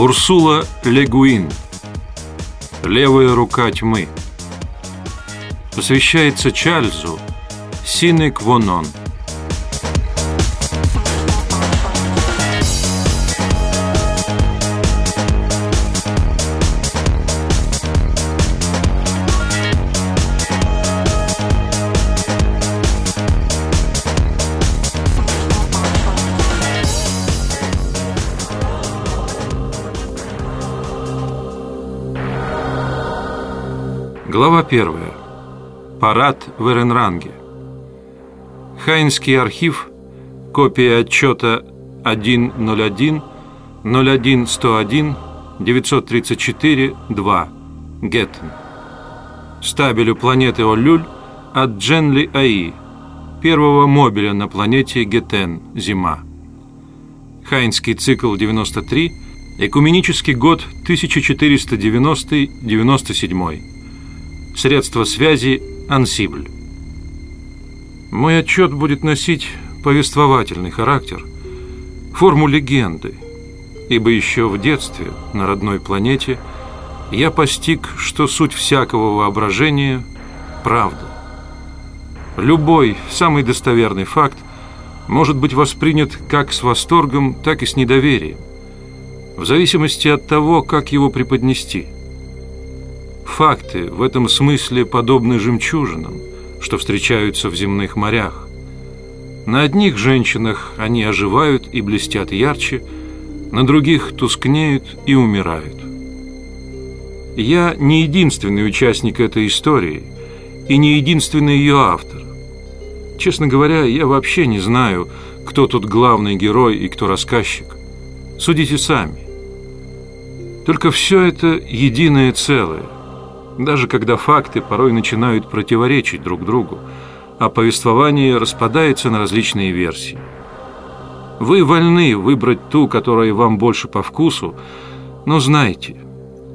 Урсула Легуин. Левая рука тьмы. Посвящается Чарльзу Сине Квонон Глава первая. Парад в Эренранге. Хайнский архив. Копия отчета 101 01 101 934 2. Геттен. Стабелю планеты Олюль от Дженли Аи, первого мобиля на планете Гетен, Зима. Хайнский цикл 93, экуменический год 1490-97. Средства связи Ансибль. Мой отчет будет носить повествовательный характер, форму легенды, ибо еще в детстве на родной планете я постиг, что суть всякого воображения – правда. Любой, самый достоверный факт может быть воспринят как с восторгом, так и с недоверием, в зависимости от того, как его преподнести – Факты в этом смысле подобны жемчужинам, что встречаются в земных морях. На одних женщинах они оживают и блестят ярче, на других тускнеют и умирают. Я не единственный участник этой истории и не единственный ее автор. Честно говоря, я вообще не знаю, кто тут главный герой и кто рассказчик. Судите сами. Только все это единое целое – даже когда факты порой начинают противоречить друг другу, а повествование распадается на различные версии. Вы вольны выбрать ту, которая вам больше по вкусу, но знайте,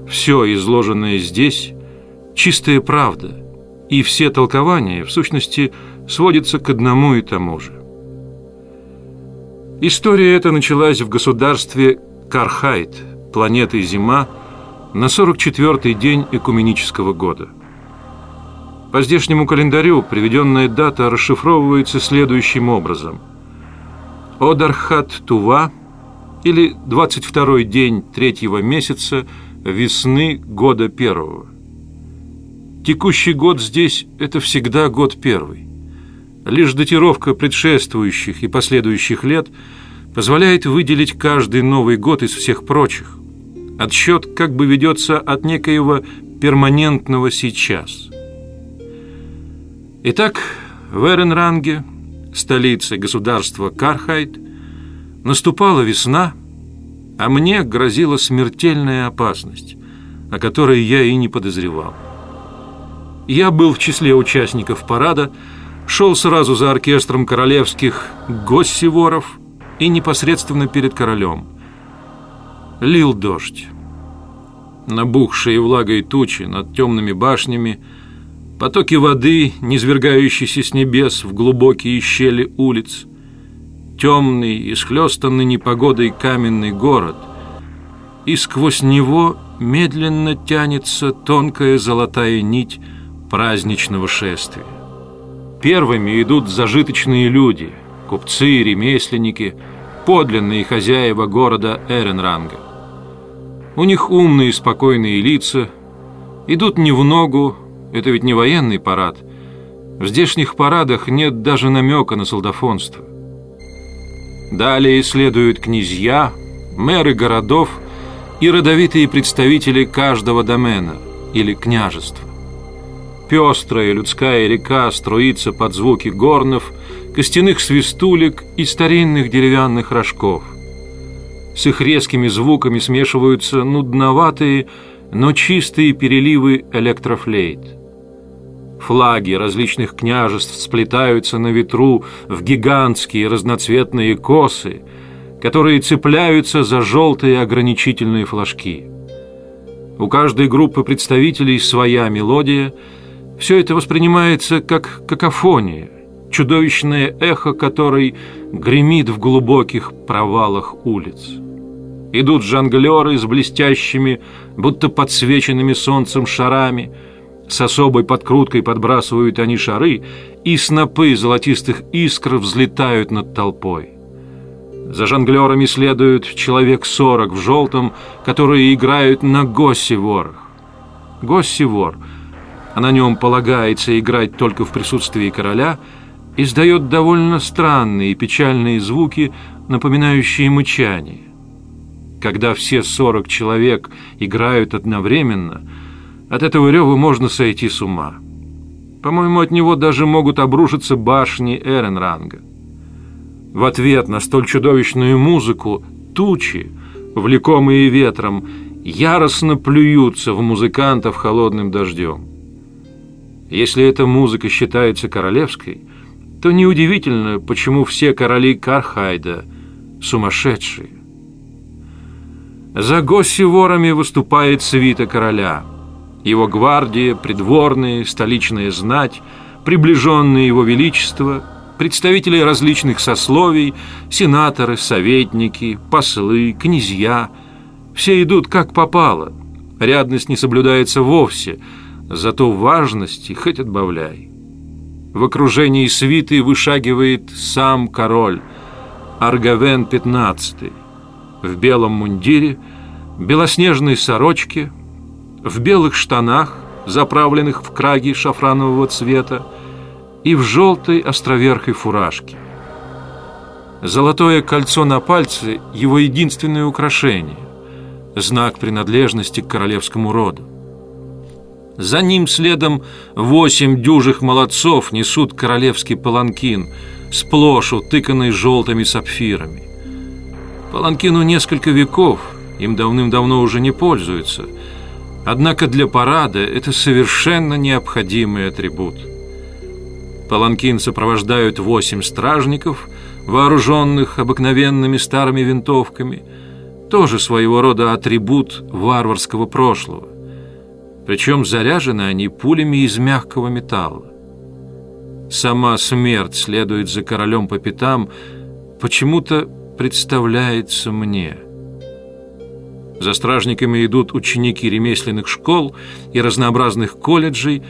все изложенное здесь – чистая правда, и все толкования, в сущности, сводятся к одному и тому же. История эта началась в государстве Кархайт, планеты Зима, на 44-й день экуменического года. По здешнему календарю приведенная дата расшифровывается следующим образом. Одархат Тува или 22-й день третьего месяца весны года первого. Текущий год здесь – это всегда год первый. Лишь датировка предшествующих и последующих лет позволяет выделить каждый Новый год из всех прочих – Отсчет как бы ведется от некоего перманентного сейчас. Итак, в Эренранге, столице государства Кархайт, наступала весна, а мне грозила смертельная опасность, о которой я и не подозревал. Я был в числе участников парада, шел сразу за оркестром королевских госсиворов и непосредственно перед королем – Лил дождь. Набухшие влагой тучи над темными башнями, потоки воды, низвергающиеся с небес в глубокие щели улиц, темный и схлестанный непогодой каменный город, и сквозь него медленно тянется тонкая золотая нить праздничного шествия. Первыми идут зажиточные люди, купцы, ремесленники, подлинные хозяева города Эренранга. У них умные спокойные лица, идут не в ногу, это ведь не военный парад. В здешних парадах нет даже намека на солдафонство. Далее следуют князья, мэры городов и родовитые представители каждого домена или княжества. Пестрая людская река струится под звуки горнов, костяных свистулек и старинных деревянных рожков. С их резкими звуками смешиваются нудноватые, но чистые переливы электрофлейт. Флаги различных княжеств сплетаются на ветру в гигантские разноцветные косы, которые цепляются за желтые ограничительные флажки. У каждой группы представителей своя мелодия. Все это воспринимается как какофония, чудовищное эхо которой гремит в глубоких провалах улиц. Идут жонглеры с блестящими, будто подсвеченными солнцем шарами. С особой подкруткой подбрасывают они шары, и снопы золотистых искр взлетают над толпой. За жонглерами следуют человек сорок в желтом, которые играют на госси-ворах. Госси-вор, а на нем полагается играть только в присутствии короля, издает довольно странные и печальные звуки, напоминающие мычание. Когда все сорок человек играют одновременно, от этого рева можно сойти с ума. По-моему, от него даже могут обрушиться башни Эренранга. В ответ на столь чудовищную музыку тучи, влекомые ветром, яростно плюются в музыкантов холодным дождем. Если эта музыка считается королевской, то неудивительно, почему все короли Кархайда сумасшедшие. За госси-ворами выступает свита короля. Его гвардия, придворные, столичная знать, приближенные его величество – представители различных сословий, сенаторы, советники, послы, князья. Все идут как попало. Рядность не соблюдается вовсе, зато важности хоть отбавляй. В окружении свиты вышагивает сам король, Аргавен XV, в белом мундире, белоснежной сорочке, в белых штанах, заправленных в краги шафранового цвета, и в желтой островерхой фуражке. Золотое кольцо на пальце – его единственное украшение, знак принадлежности к королевскому роду. За ним следом восемь дюжих молодцов несут королевский паланкин, сплошь утыканный желтыми сапфирами. Паланкину несколько веков, им давным-давно уже не пользуются, однако для парада это совершенно необходимый атрибут – Паланкин сопровождают восемь стражников, вооруженных обыкновенными старыми винтовками, тоже своего рода атрибут варварского прошлого. Причем заряжены они пулями из мягкого металла. Сама смерть следует за королем по пятам, почему-то представляется мне. За стражниками идут ученики ремесленных школ и разнообразных колледжей,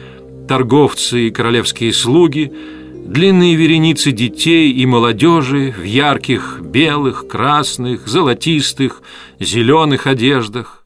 торговцы и королевские слуги, длинные вереницы детей и молодежи в ярких белых, красных, золотистых, зеленых одеждах.